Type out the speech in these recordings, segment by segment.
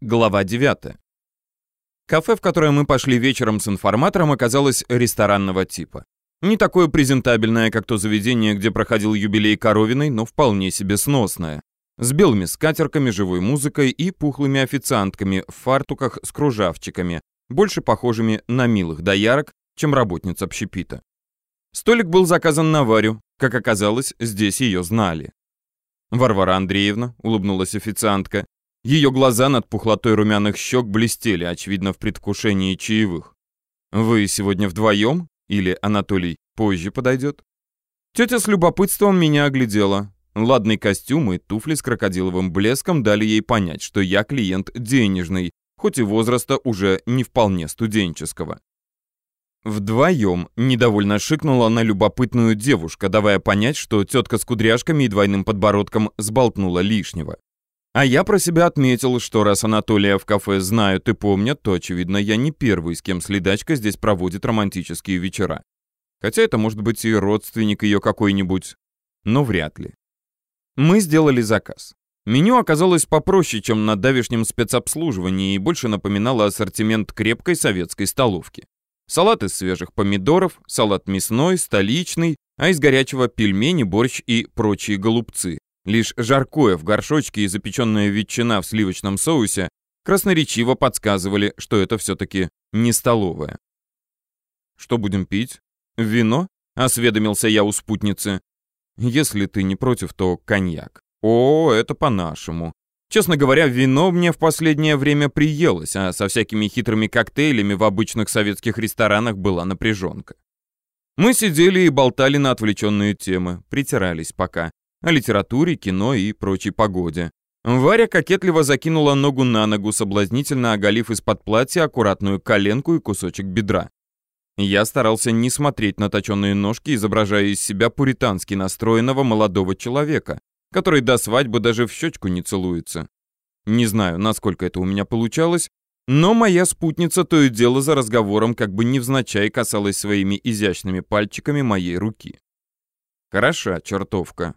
Глава 9. Кафе, в которое мы пошли вечером с информатором, оказалось ресторанного типа. Не такое презентабельное, как то заведение, где проходил юбилей Коровиной, но вполне себе сносное. С белыми скатерками, живой музыкой и пухлыми официантками в фартуках с кружавчиками, больше похожими на милых доярок, чем работниц общепита. Столик был заказан на Варю. Как оказалось, здесь ее знали. «Варвара Андреевна», — улыбнулась официантка, ее глаза над пухлотой румяных щек блестели, очевидно, в предвкушении чаевых. «Вы сегодня вдвоем? Или Анатолий позже подойдет?» Тетя с любопытством меня оглядела. Ладный костюм и туфли с крокодиловым блеском дали ей понять, что я клиент денежный, хоть и возраста уже не вполне студенческого. Вдвоем недовольно шикнула на любопытную девушка, давая понять, что тетка с кудряшками и двойным подбородком сболтнула лишнего. А я про себя отметил, что раз Анатолия в кафе знают и помнят, то, очевидно, я не первый, с кем следачка здесь проводит романтические вечера. Хотя это может быть и родственник ее какой-нибудь, но вряд ли. Мы сделали заказ. Меню оказалось попроще, чем на давешнем спецобслуживании и больше напоминало ассортимент крепкой советской столовки. Салат из свежих помидоров, салат мясной, столичный, а из горячего пельмени, борщ и прочие голубцы. Лишь жаркое в горшочке и запеченная ветчина в сливочном соусе красноречиво подсказывали, что это все-таки не столовая. «Что будем пить? Вино?» — осведомился я у спутницы. «Если ты не против, то коньяк». «О, это по-нашему. Честно говоря, вино мне в последнее время приелось, а со всякими хитрыми коктейлями в обычных советских ресторанах была напряженка. Мы сидели и болтали на отвлеченные темы, притирались пока о литературе, кино и прочей погоде. Варя кокетливо закинула ногу на ногу, соблазнительно оголив из-под платья аккуратную коленку и кусочек бедра. Я старался не смотреть на точенные ножки, изображая из себя пуритански настроенного молодого человека, который до свадьбы даже в щечку не целуется. Не знаю, насколько это у меня получалось, но моя спутница то и дело за разговором как бы невзначай касалась своими изящными пальчиками моей руки. Хороша чертовка.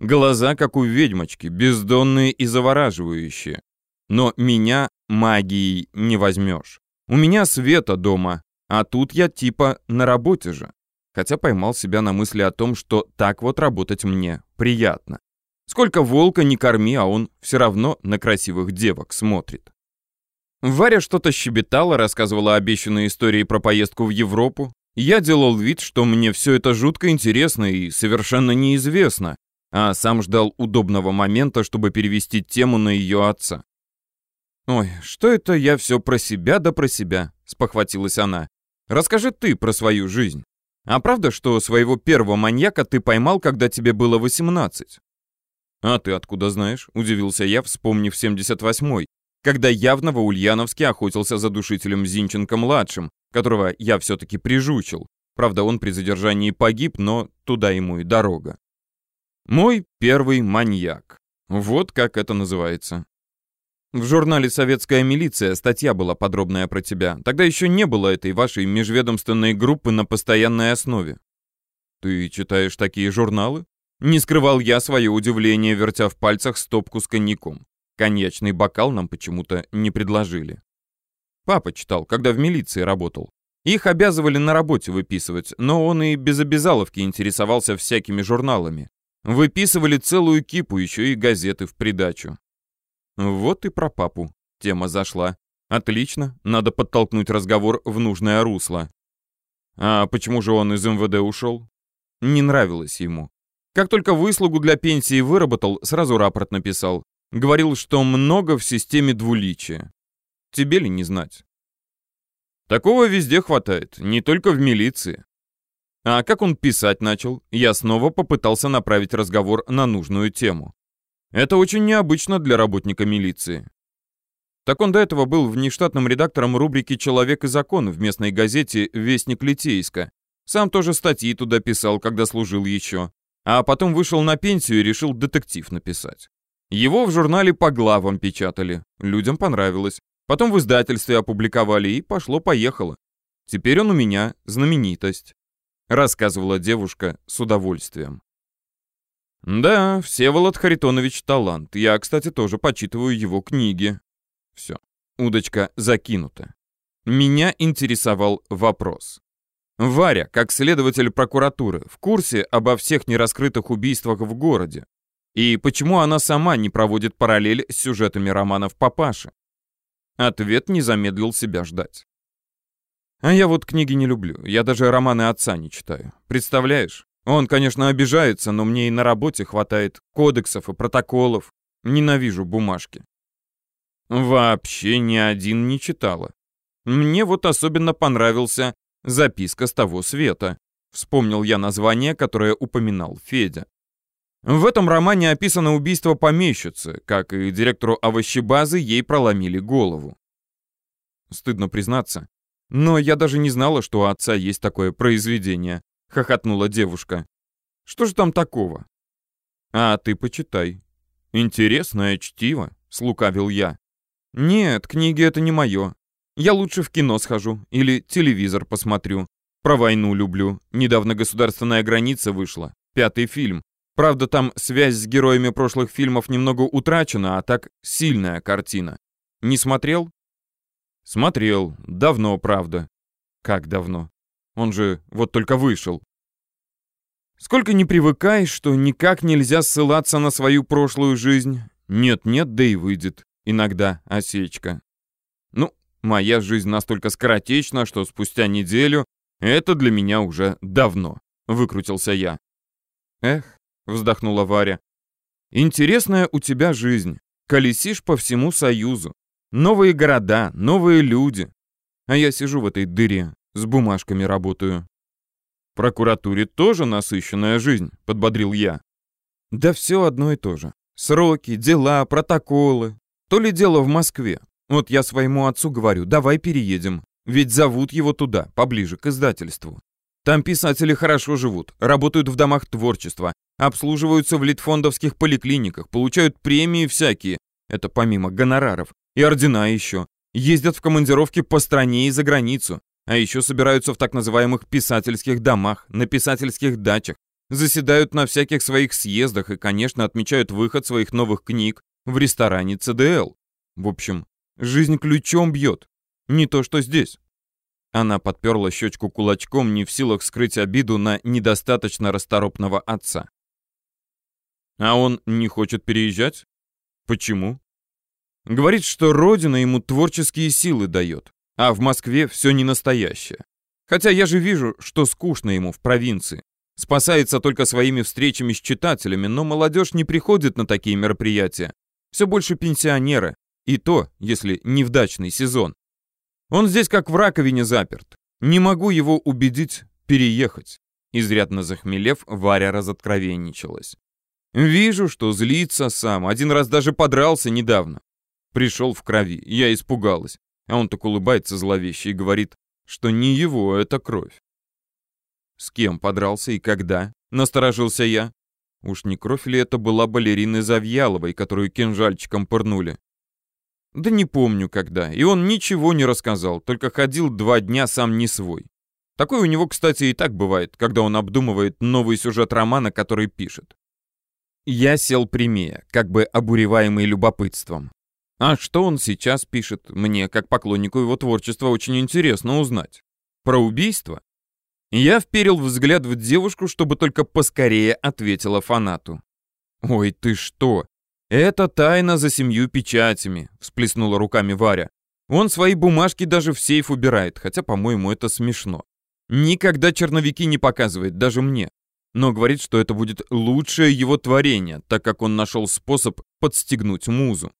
Глаза, как у ведьмочки, бездонные и завораживающие. Но меня магией не возьмешь. У меня света дома, а тут я типа на работе же. Хотя поймал себя на мысли о том, что так вот работать мне приятно. Сколько волка не корми, а он все равно на красивых девок смотрит. Варя что-то щебетала, рассказывала обещанные истории про поездку в Европу. Я делал вид, что мне все это жутко интересно и совершенно неизвестно, а сам ждал удобного момента, чтобы перевести тему на ее отца. «Ой, что это я все про себя да про себя?» — спохватилась она. «Расскажи ты про свою жизнь. А правда, что своего первого маньяка ты поймал, когда тебе было 18?» «А ты откуда знаешь?» — удивился я, вспомнив 78-й, когда явно в Ульяновске охотился за душителем Зинченко-младшим, которого я все-таки прижучил. Правда, он при задержании погиб, но туда ему и дорога. Мой первый маньяк. Вот как это называется. В журнале «Советская милиция» статья была подробная про тебя. Тогда еще не было этой вашей межведомственной группы на постоянной основе. Ты читаешь такие журналы? Не скрывал я свое удивление, вертя в пальцах стопку с коньяком. Коньячный бокал нам почему-то не предложили. Папа читал, когда в милиции работал. Их обязывали на работе выписывать, но он и без обязаловки интересовался всякими журналами. Выписывали целую кипу, еще и газеты в придачу. Вот и про папу тема зашла. Отлично, надо подтолкнуть разговор в нужное русло. А почему же он из МВД ушел? Не нравилось ему. Как только выслугу для пенсии выработал, сразу рапорт написал. Говорил, что много в системе двуличия. Тебе ли не знать? Такого везде хватает, не только в милиции. А как он писать начал, я снова попытался направить разговор на нужную тему. Это очень необычно для работника милиции. Так он до этого был внештатным редактором рубрики «Человек и закон» в местной газете «Вестник Литейска». Сам тоже статьи туда писал, когда служил еще. А потом вышел на пенсию и решил детектив написать. Его в журнале по главам печатали. Людям понравилось. Потом в издательстве опубликовали и пошло-поехало. Теперь он у меня знаменитость рассказывала девушка с удовольствием. Да, Всеволод Харитонович талант. Я, кстати, тоже почитываю его книги. Все, удочка закинута. Меня интересовал вопрос. Варя, как следователь прокуратуры, в курсе обо всех нераскрытых убийствах в городе. И почему она сама не проводит параллель с сюжетами романов папаши? Ответ не замедлил себя ждать. А я вот книги не люблю, я даже романы отца не читаю. Представляешь? Он, конечно, обижается, но мне и на работе хватает кодексов и протоколов. Ненавижу бумажки. Вообще ни один не читала. Мне вот особенно понравился «Записка с того света». Вспомнил я название, которое упоминал Федя. В этом романе описано убийство помещицы, как и директору овощебазы ей проломили голову. Стыдно признаться, но я даже не знала, что у отца есть такое произведение, хохотнула девушка. Что же там такого? А ты почитай. Интересное чтиво, слукавил я. Нет, книги это не мое. Я лучше в кино схожу или телевизор посмотрю. Про войну люблю. Недавно «Государственная граница» вышла. Пятый фильм. Правда, там связь с героями прошлых фильмов немного утрачена, а так сильная картина. Не смотрел? Смотрел. Давно, правда. Как давно? Он же вот только вышел. Сколько не привыкаешь, что никак нельзя ссылаться на свою прошлую жизнь. Нет-нет, да и выйдет. Иногда осечка. Ну, моя жизнь настолько скоротечна, что спустя неделю это для меня уже давно. Выкрутился я. Эх, вздохнула Варя. Интересная у тебя жизнь. Колесишь по всему Союзу. Новые города, новые люди. А я сижу в этой дыре, с бумажками работаю. В прокуратуре тоже насыщенная жизнь, подбодрил я. Да все одно и то же. Сроки, дела, протоколы. То ли дело в Москве. Вот я своему отцу говорю, давай переедем. Ведь зовут его туда, поближе к издательству. Там писатели хорошо живут, работают в домах творчества, обслуживаются в литфондовских поликлиниках, получают премии всякие, это помимо гонораров, и ордена еще. Ездят в командировки по стране и за границу, а еще собираются в так называемых писательских домах, на писательских дачах, заседают на всяких своих съездах и, конечно, отмечают выход своих новых книг в ресторане ЦДЛ. В общем, жизнь ключом бьет. Не то, что здесь. Она подперла щечку кулачком, не в силах скрыть обиду на недостаточно расторопного отца. А он не хочет переезжать? Почему? Говорит, что родина ему творческие силы дает, а в Москве все не настоящее. Хотя я же вижу, что скучно ему в провинции. Спасается только своими встречами с читателями, но молодежь не приходит на такие мероприятия. Все больше пенсионеры, и то, если не в дачный сезон. Он здесь как в раковине заперт. Не могу его убедить переехать. Изрядно захмелев, Варя разоткровенничалась. Вижу, что злится сам. Один раз даже подрался недавно. Пришел в крови. Я испугалась. А он так улыбается зловеще и говорит, что не его это кровь. С кем подрался и когда? Насторожился я. Уж не кровь ли это была балерины Завьяловой, которую кинжальчиком пырнули? Да не помню когда. И он ничего не рассказал, только ходил два дня сам не свой. Такое у него, кстати, и так бывает, когда он обдумывает новый сюжет романа, который пишет. Я сел прямее, как бы обуреваемый любопытством. А что он сейчас пишет, мне, как поклоннику его творчества, очень интересно узнать. Про убийство? Я вперил взгляд в девушку, чтобы только поскорее ответила фанату. «Ой, ты что? Это тайна за семью печатями», — всплеснула руками Варя. «Он свои бумажки даже в сейф убирает, хотя, по-моему, это смешно. Никогда черновики не показывает, даже мне но говорит, что это будет лучшее его творение, так как он нашел способ подстегнуть музу.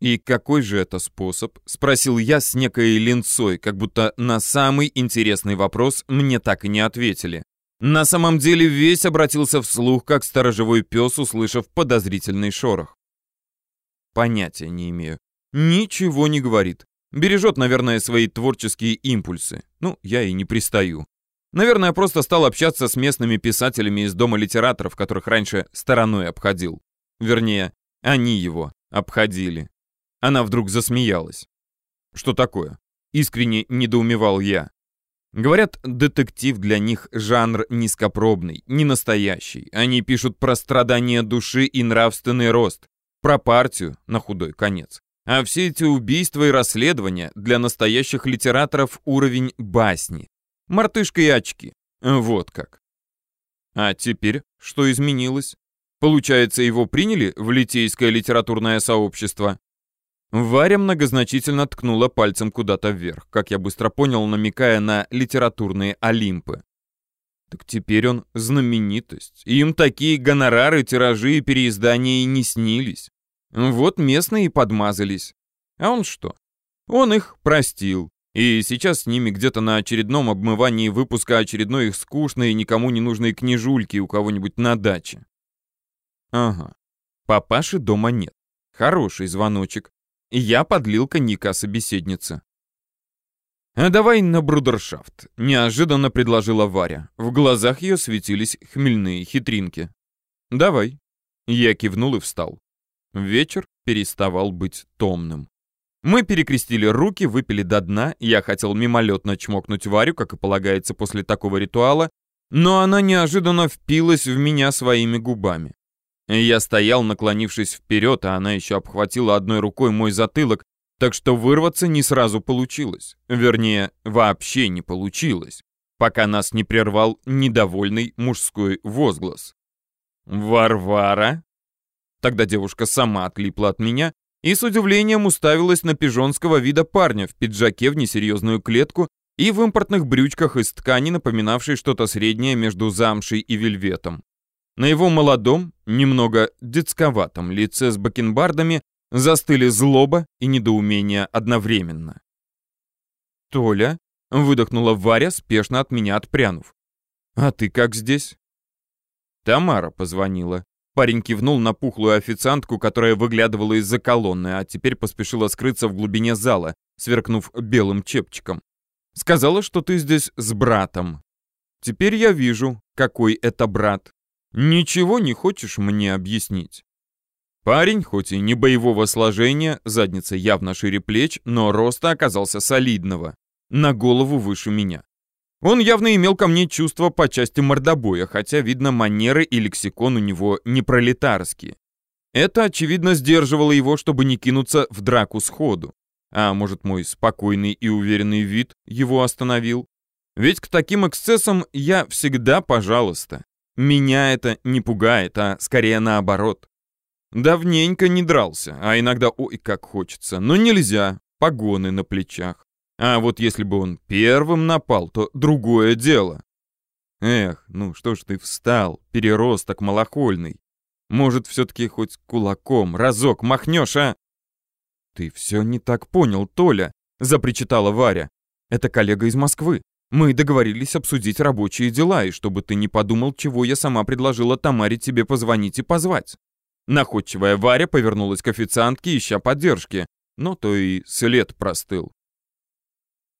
«И какой же это способ?» — спросил я с некой линцой, как будто на самый интересный вопрос мне так и не ответили. На самом деле весь обратился вслух, как сторожевой пес, услышав подозрительный шорох. Понятия не имею. Ничего не говорит. Бережет, наверное, свои творческие импульсы. Ну, я и не пристаю. Наверное, просто стал общаться с местными писателями из Дома литераторов, которых раньше стороной обходил. Вернее, они его обходили. Она вдруг засмеялась. Что такое? Искренне недоумевал я. Говорят, детектив для них жанр низкопробный, не настоящий. Они пишут про страдания души и нравственный рост, про партию на худой конец. А все эти убийства и расследования для настоящих литераторов уровень басни. Мартышка и очки. Вот как. А теперь что изменилось? Получается, его приняли в литейское литературное сообщество? Варя многозначительно ткнула пальцем куда-то вверх, как я быстро понял, намекая на литературные Олимпы. Так теперь он знаменитость. Им такие гонорары, тиражи и переиздания и не снились. Вот местные и подмазались. А он что? Он их простил. И сейчас с ними где-то на очередном обмывании выпуска очередной их скучной и никому не нужной книжульки у кого-нибудь на даче. Ага. Папаши дома нет. Хороший звоночек. Я подлил коньяка собеседнице. «А давай на брудершафт», — неожиданно предложила Варя. В глазах ее светились хмельные хитринки. «Давай». Я кивнул и встал. Вечер переставал быть томным. Мы перекрестили руки, выпили до дна, я хотел мимолетно чмокнуть Варю, как и полагается после такого ритуала, но она неожиданно впилась в меня своими губами. Я стоял, наклонившись вперед, а она еще обхватила одной рукой мой затылок, так что вырваться не сразу получилось. Вернее, вообще не получилось, пока нас не прервал недовольный мужской возглас. «Варвара?» Тогда девушка сама отлипла от меня и с удивлением уставилась на пижонского вида парня в пиджаке в несерьезную клетку и в импортных брючках из ткани, напоминавшей что-то среднее между замшей и вельветом. На его молодом, немного детсковатом лице с бакенбардами Застыли злоба и недоумение одновременно. «Толя?» — выдохнула Варя, спешно от меня отпрянув. «А ты как здесь?» Тамара позвонила. Парень кивнул на пухлую официантку, которая выглядывала из-за колонны, а теперь поспешила скрыться в глубине зала, сверкнув белым чепчиком. «Сказала, что ты здесь с братом. Теперь я вижу, какой это брат. Ничего не хочешь мне объяснить?» Парень, хоть и не боевого сложения, задница явно шире плеч, но роста оказался солидного, на голову выше меня. Он явно имел ко мне чувство по части мордобоя, хотя, видно, манеры и лексикон у него не пролетарские. Это, очевидно, сдерживало его, чтобы не кинуться в драку сходу. А может, мой спокойный и уверенный вид его остановил? Ведь к таким эксцессам я всегда пожалуйста. Меня это не пугает, а скорее наоборот. Давненько не дрался, а иногда ой как хочется, но нельзя, погоны на плечах. А вот если бы он первым напал, то другое дело. Эх, ну что ж ты встал, переросток малохольный. Может, все-таки хоть кулаком разок махнешь, а? Ты все не так понял, Толя, запричитала Варя. Это коллега из Москвы. Мы договорились обсудить рабочие дела, и чтобы ты не подумал, чего я сама предложила Тамаре тебе позвонить и позвать. Находчивая Варя повернулась к официантке, ища поддержки, но то и след простыл.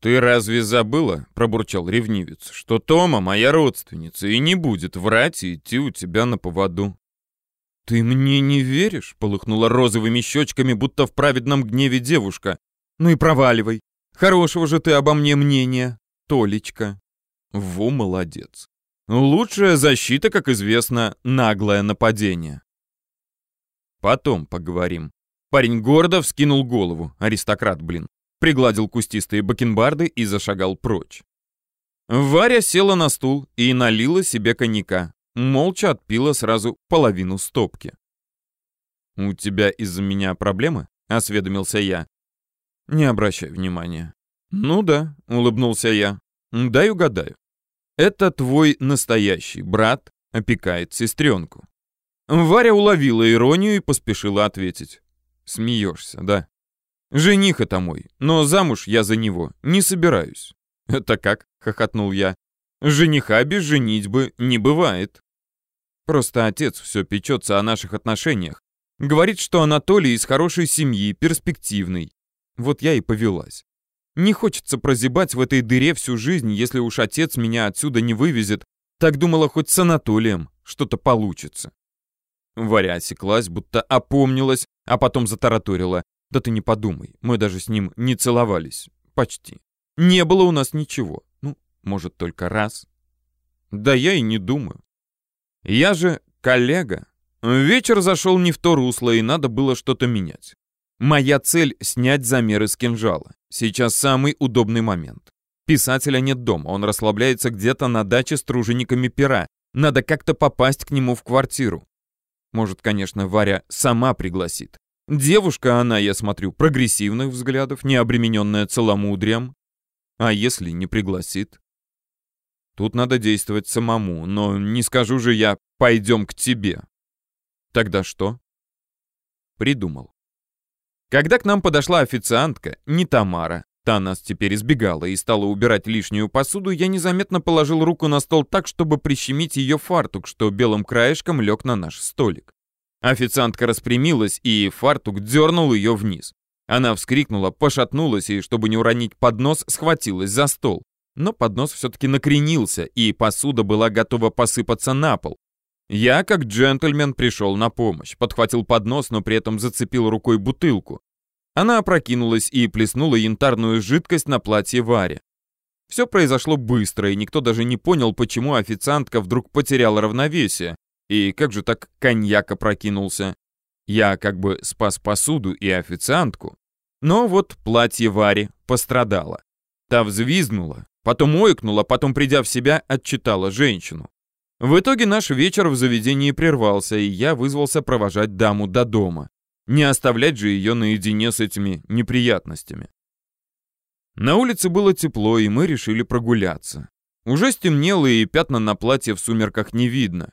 «Ты разве забыла, — пробурчал ревнивец, — что Тома моя родственница и не будет врать и идти у тебя на поводу?» «Ты мне не веришь?» — полыхнула розовыми щечками, будто в праведном гневе девушка. «Ну и проваливай. Хорошего же ты обо мне мнения, Толечка». Во, молодец. Лучшая защита, как известно, наглое нападение. Потом поговорим. Парень гордо вскинул голову, аристократ, блин. Пригладил кустистые бакенбарды и зашагал прочь. Варя села на стул и налила себе коньяка. Молча отпила сразу половину стопки. «У тебя из-за меня проблемы?» — осведомился я. «Не обращай внимания». «Ну да», — улыбнулся я. «Дай угадаю. Это твой настоящий брат опекает сестренку». Варя уловила иронию и поспешила ответить. Смеешься, да? Жених это мой, но замуж я за него не собираюсь. Это как? Хохотнул я. Жениха без женитьбы не бывает. Просто отец все печется о наших отношениях. Говорит, что Анатолий из хорошей семьи, перспективный. Вот я и повелась. Не хочется прозябать в этой дыре всю жизнь, если уж отец меня отсюда не вывезет. Так думала, хоть с Анатолием что-то получится. Варя осеклась, будто опомнилась, а потом затараторила. «Да ты не подумай, мы даже с ним не целовались. Почти. Не было у нас ничего. Ну, может, только раз. Да я и не думаю. Я же коллега. Вечер зашел не в то русло, и надо было что-то менять. Моя цель — снять замеры с кинжала. Сейчас самый удобный момент. Писателя нет дома, он расслабляется где-то на даче с тружениками пера. Надо как-то попасть к нему в квартиру. Может, конечно, Варя сама пригласит. Девушка она, я смотрю, прогрессивных взглядов, не обремененная целомудрием. А если не пригласит? Тут надо действовать самому, но не скажу же я «пойдем к тебе». Тогда что? Придумал. Когда к нам подошла официантка, не Тамара, та нас теперь избегала и стала убирать лишнюю посуду, я незаметно положил руку на стол так, чтобы прищемить ее фартук, что белым краешком лег на наш столик. Официантка распрямилась, и фартук дернул ее вниз. Она вскрикнула, пошатнулась и, чтобы не уронить поднос, схватилась за стол. Но поднос все-таки накренился, и посуда была готова посыпаться на пол. Я, как джентльмен, пришел на помощь, подхватил поднос, но при этом зацепил рукой бутылку. Она опрокинулась и плеснула янтарную жидкость на платье Варе. Все произошло быстро, и никто даже не понял, почему официантка вдруг потеряла равновесие. И как же так коньяк опрокинулся? Я как бы спас посуду и официантку. Но вот платье Вари пострадало. Та взвизгнула, потом ойкнула, потом, придя в себя, отчитала женщину. В итоге наш вечер в заведении прервался, и я вызвался провожать даму до дома. Не оставлять же ее наедине с этими неприятностями. На улице было тепло, и мы решили прогуляться. Уже стемнело, и пятна на платье в сумерках не видно.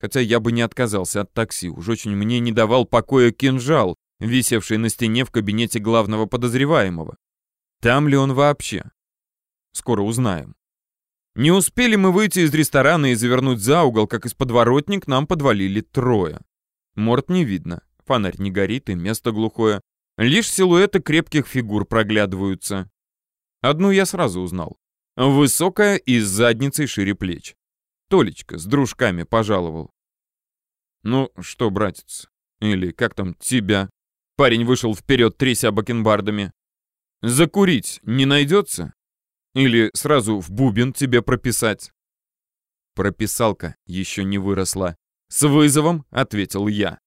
Хотя я бы не отказался от такси, уж очень мне не давал покоя кинжал, висевший на стене в кабинете главного подозреваемого. Там ли он вообще? Скоро узнаем. Не успели мы выйти из ресторана и завернуть за угол, как из подворотни к нам подвалили трое. Морд не видно, фонарь не горит и место глухое. Лишь силуэты крепких фигур проглядываются. Одну я сразу узнал. Высокая и с задницей шире плеч. Толечка с дружками пожаловал. «Ну что, братец, или как там тебя?» Парень вышел вперед, тряся бакенбардами. «Закурить не найдется?» Или сразу в бубен тебе прописать?» Прописалка еще не выросла. «С вызовом», — ответил я.